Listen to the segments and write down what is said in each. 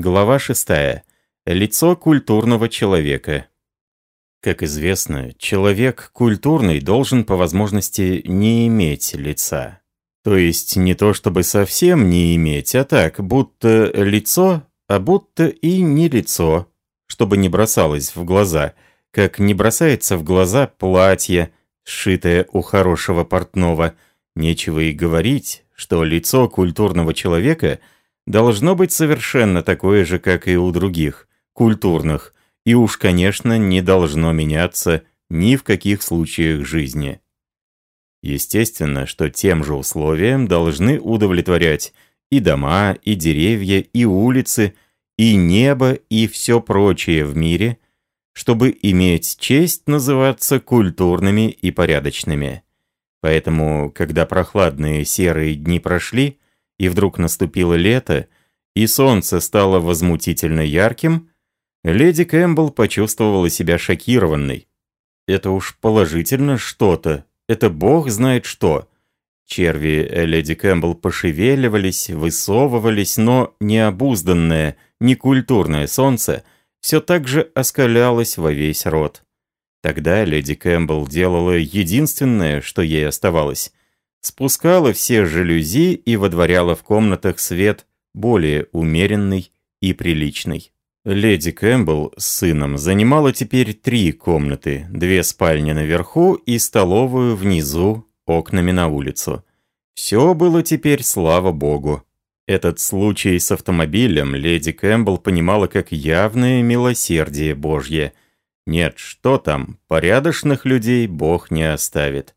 Глава 6. Лицо культурного человека. Как известно, человек культурный должен по возможности не иметь лица. То есть не то чтобы совсем не иметь, а так, будто лицо, а будто и не лицо, чтобы не бросалось в глаза, как не бросается в глаза платье, сшитое у хорошего портного. Нечего и говорить, что лицо культурного человека – должно быть совершенно такое же, как и у других, культурных, и уж, конечно, не должно меняться ни в каких случаях жизни. Естественно, что тем же условиям должны удовлетворять и дома, и деревья, и улицы, и небо, и все прочее в мире, чтобы иметь честь называться культурными и порядочными. Поэтому, когда прохладные серые дни прошли, и вдруг наступило лето, и солнце стало возмутительно ярким, леди Кэмпбелл почувствовала себя шокированной. Это уж положительно что-то, это бог знает что. Черви леди Кэмпбелл пошевеливались, высовывались, но необузданное, некультурное солнце все так же оскалялось во весь рот. Тогда леди Кэмпбелл делала единственное, что ей оставалось спускала все жалюзи и водворяла в комнатах свет более умеренный и приличный. Леди Кэмпбелл с сыном занимала теперь три комнаты, две спальни наверху и столовую внизу, окнами на улицу. Все было теперь, слава богу. Этот случай с автомобилем леди Кэмпбелл понимала как явное милосердие Божье. Нет, что там, порядочных людей Бог не оставит.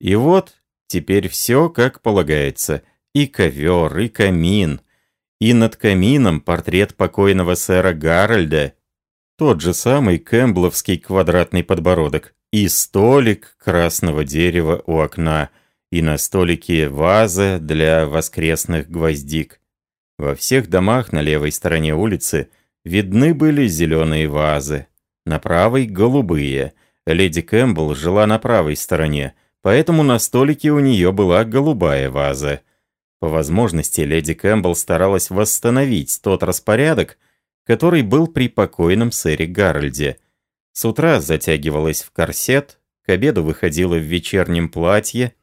И вот Теперь все как полагается. И ковер, и камин. И над камином портрет покойного сэра Гарольда. Тот же самый кэмбловский квадратный подбородок. И столик красного дерева у окна. И на столике ваза для воскресных гвоздик. Во всех домах на левой стороне улицы видны были зеленые вазы. На правой — голубые. Леди Кэмпбелл жила на правой стороне — поэтому на столике у нее была голубая ваза. По возможности, леди Кэмпбелл старалась восстановить тот распорядок, который был при покойном сэре Гарольде. С утра затягивалась в корсет, к обеду выходила в вечернем платье,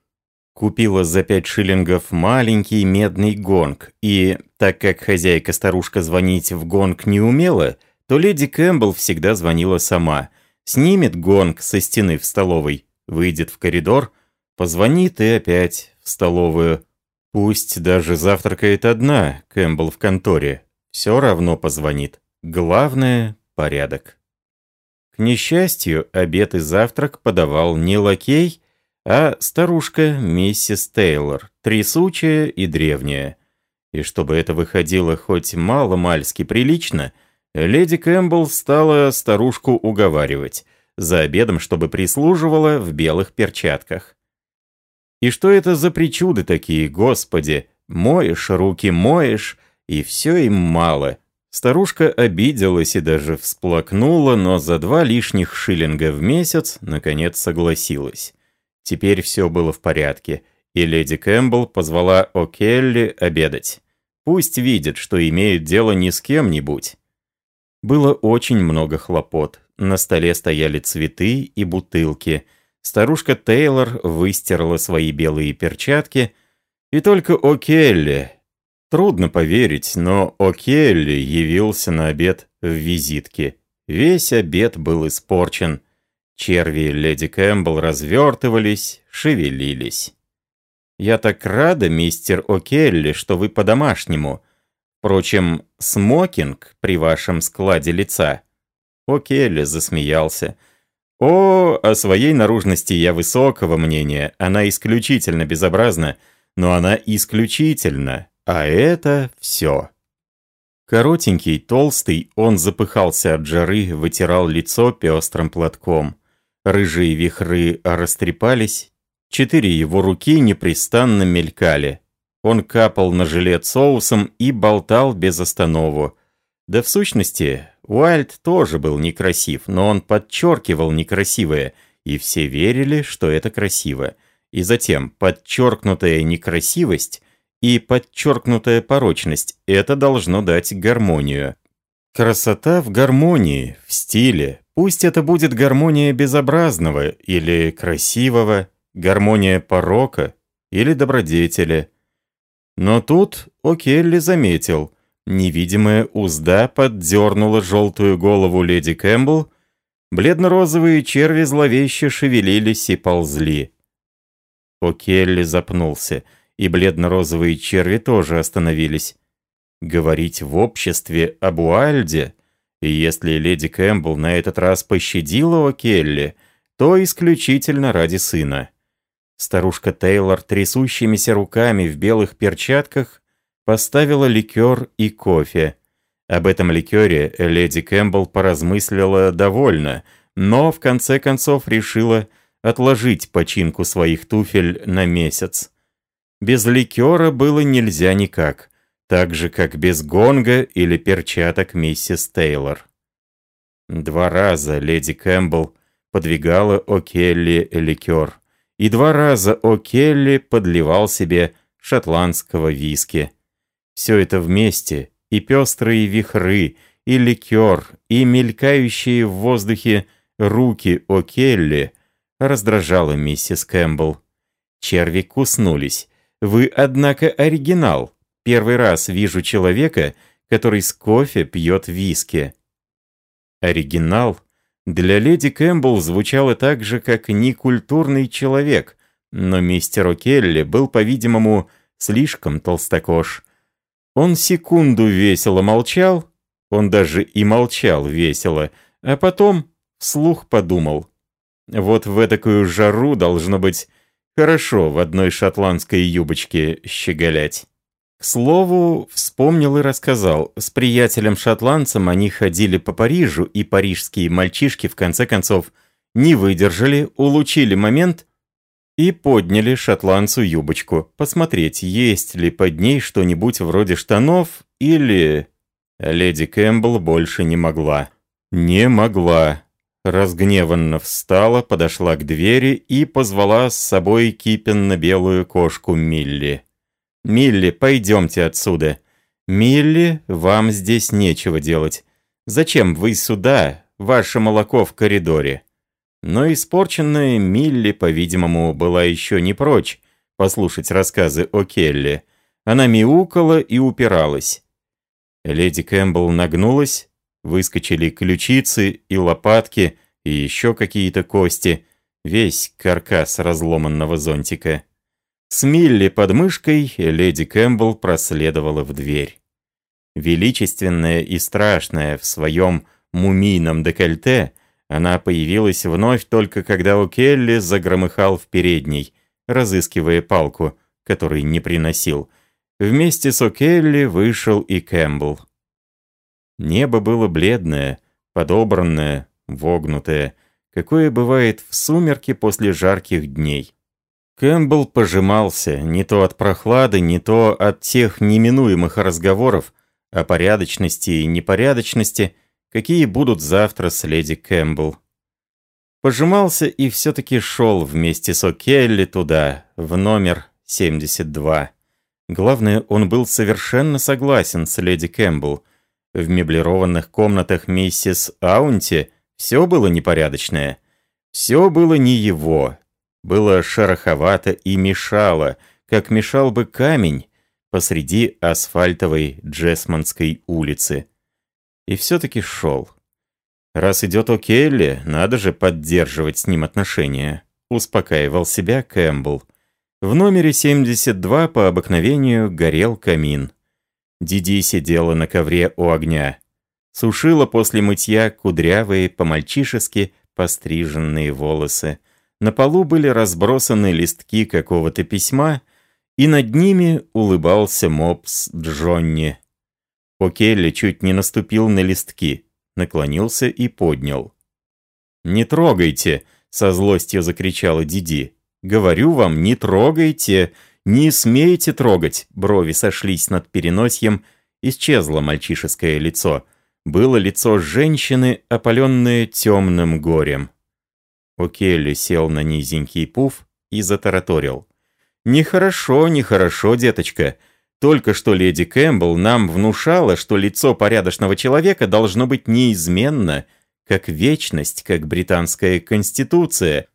купила за пять шиллингов маленький медный гонг, и, так как хозяйка-старушка звонить в гонг не умела, то леди Кэмпбелл всегда звонила сама, снимет гонг со стены в столовой, выйдет в коридор, позвонит и опять в столовую. Пусть даже завтракает одна, Кэмпбелл в конторе. Все равно позвонит. Главное — порядок. К несчастью, обед и завтрак подавал не лакей, а старушка миссис Тейлор, трясучая и древняя. И чтобы это выходило хоть мало-мальски прилично, леди Кэмпбелл стала старушку уговаривать за обедом, чтобы прислуживала в белых перчатках. И что это за причуды такие, господи? Моешь руки, моешь, и все им мало. Старушка обиделась и даже всплакнула, но за два лишних шиллинга в месяц, наконец, согласилась. Теперь все было в порядке, и леди Кэмпбелл позвала О'Келли обедать. Пусть видит, что имеют дело не с кем-нибудь. Было очень много хлопот. На столе стояли цветы и бутылки. Старушка Тейлор выстирала свои белые перчатки. И только О'Келли... Трудно поверить, но О'Келли явился на обед в визитке. Весь обед был испорчен. Черви леди Кэмпбелл развертывались, шевелились. «Я так рада, мистер О'Келли, что вы по-домашнему. Впрочем, смокинг при вашем складе лица о, Келли засмеялся. О, о своей наружности я высокого мнения. Она исключительно безобразна, но она исключительно. А это все. Коротенький, толстый, он запыхался от жары, вытирал лицо пестрым платком. Рыжие вихры растрепались, четыре его руки непрестанно мелькали. Он капал на жилет соусом и болтал без останову. Да в сущности, Уайльд тоже был некрасив, но он подчеркивал некрасивое, и все верили, что это красиво. И затем подчеркнутая некрасивость и подчеркнутая порочность. Это должно дать гармонию. Красота в гармонии, в стиле. Пусть это будет гармония безобразного или красивого, гармония порока или добродетели. Но тут О'Келли заметил, невидимая узда поддернула желтую голову леди Кэмпбелл, бледно-розовые черви зловеще шевелились и ползли. О'Келли запнулся, и бледно-розовые черви тоже остановились. Говорить в обществе об Уайльде, и если леди Кэмпбелл на этот раз пощадила О'Келли, то исключительно ради сына. Старушка Тейлор трясущимися руками в белых перчатках поставила ликер и кофе. Об этом ликере леди Кэмпбелл поразмыслила довольно, но в конце концов решила отложить починку своих туфель на месяц. Без ликера было нельзя никак, так же, как без гонга или перчаток миссис Тейлор. Два раза леди Кэмпбелл подвигала О'Келли ликер и два раза О'Келли подливал себе шотландского виски. Все это вместе, и пестрые вихры, и ликер, и мелькающие в воздухе руки О'Келли раздражало миссис Кэмпбелл. Черви куснулись. «Вы, однако, оригинал. Первый раз вижу человека, который с кофе пьет виски». Оригинал — для леди Кэмпбелл звучало так же, как некультурный человек, но мистер О'Келли был, по-видимому, слишком толстокож. Он секунду весело молчал, он даже и молчал весело, а потом вслух подумал. Вот в такую жару должно быть хорошо в одной шотландской юбочке щеголять. К слову, вспомнил и рассказал. С приятелем-шотландцем они ходили по Парижу, и парижские мальчишки, в конце концов, не выдержали, улучили момент и подняли шотландцу юбочку. Посмотреть, есть ли под ней что-нибудь вроде штанов или... Леди Кэмпбелл больше не могла. Не могла. Разгневанно встала, подошла к двери и позвала с собой кипенно-белую кошку Милли. «Милли, пойдемте отсюда. Милли, вам здесь нечего делать. Зачем вы сюда? Ваше молоко в коридоре». Но испорченная Милли, по-видимому, была еще не прочь послушать рассказы о Келли. Она мяукала и упиралась. Леди Кэмпбелл нагнулась, выскочили ключицы и лопатки, и еще какие-то кости, весь каркас разломанного зонтика. С Милли под мышкой леди Кэмпбелл проследовала в дверь. Величественная и страшная в своем мумийном декольте, она появилась вновь только когда у Келли загромыхал в передней, разыскивая палку, который не приносил. Вместе с О'Келли вышел и Кэмпбелл. Небо было бледное, подобранное, вогнутое, какое бывает в сумерки после жарких дней. Кэмпбелл пожимался, не то от прохлады, не то от тех неминуемых разговоров о порядочности и непорядочности, какие будут завтра с леди Кэмпбелл. Пожимался и все-таки шел вместе с О'Келли туда, в номер 72. Главное, он был совершенно согласен с леди Кэмпбелл. В меблированных комнатах миссис Аунти все было непорядочное. Все было не его, было шероховато и мешало, как мешал бы камень посреди асфальтовой Джесманской улицы. И все-таки шел. Раз идет О'Келли, надо же поддерживать с ним отношения, успокаивал себя Кэмпбелл. В номере 72 по обыкновению горел камин. Диди сидела на ковре у огня. Сушила после мытья кудрявые, по-мальчишески постриженные волосы. На полу были разбросаны листки какого-то письма, и над ними улыбался мопс Джонни. О'Келли чуть не наступил на листки, наклонился и поднял. «Не трогайте!» — со злостью закричала Диди. «Говорю вам, не трогайте! Не смейте трогать!» Брови сошлись над переносием, исчезло мальчишеское лицо. Было лицо женщины, опаленное темным горем. О'Келли сел на низенький пуф и затараторил. «Нехорошо, нехорошо, деточка. Только что леди Кэмпбелл нам внушала, что лицо порядочного человека должно быть неизменно, как вечность, как британская конституция.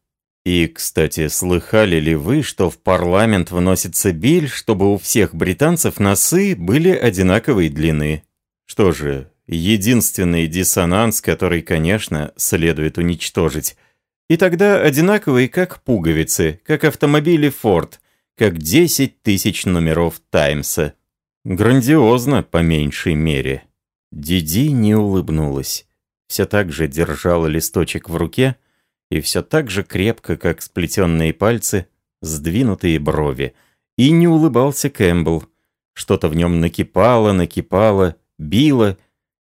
И, кстати, слыхали ли вы, что в парламент вносится биль, чтобы у всех британцев носы были одинаковой длины? Что же, единственный диссонанс, который, конечно, следует уничтожить. И тогда одинаковые, как пуговицы, как автомобили Ford, как 10 тысяч номеров Таймса. Грандиозно, по меньшей мере. Диди не улыбнулась. Все так же держала листочек в руке и все так же крепко, как сплетенные пальцы, сдвинутые брови. И не улыбался Кэмпбелл. Что-то в нем накипало, накипало, било,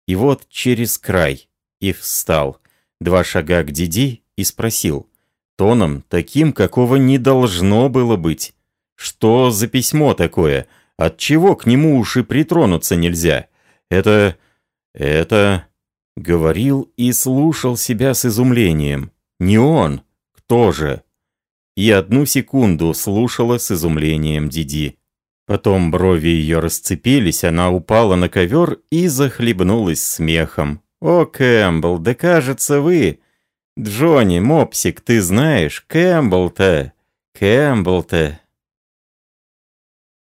и вот через край. И встал. Два шага к Диди и спросил. Тоном, таким, какого не должно было быть. Что за письмо такое? Отчего к нему уж и притронуться нельзя? Это... это... Говорил и слушал себя с изумлением. Не он. Кто же? И одну секунду слушала с изумлением Диди. Потом брови ее расцепились, она упала на ковер и захлебнулась смехом. «О, Кэмпбелл, да кажется вы...» «Джонни, мопсик, ты знаешь, Кэмпбелл-то... Кэмпбелл-то...»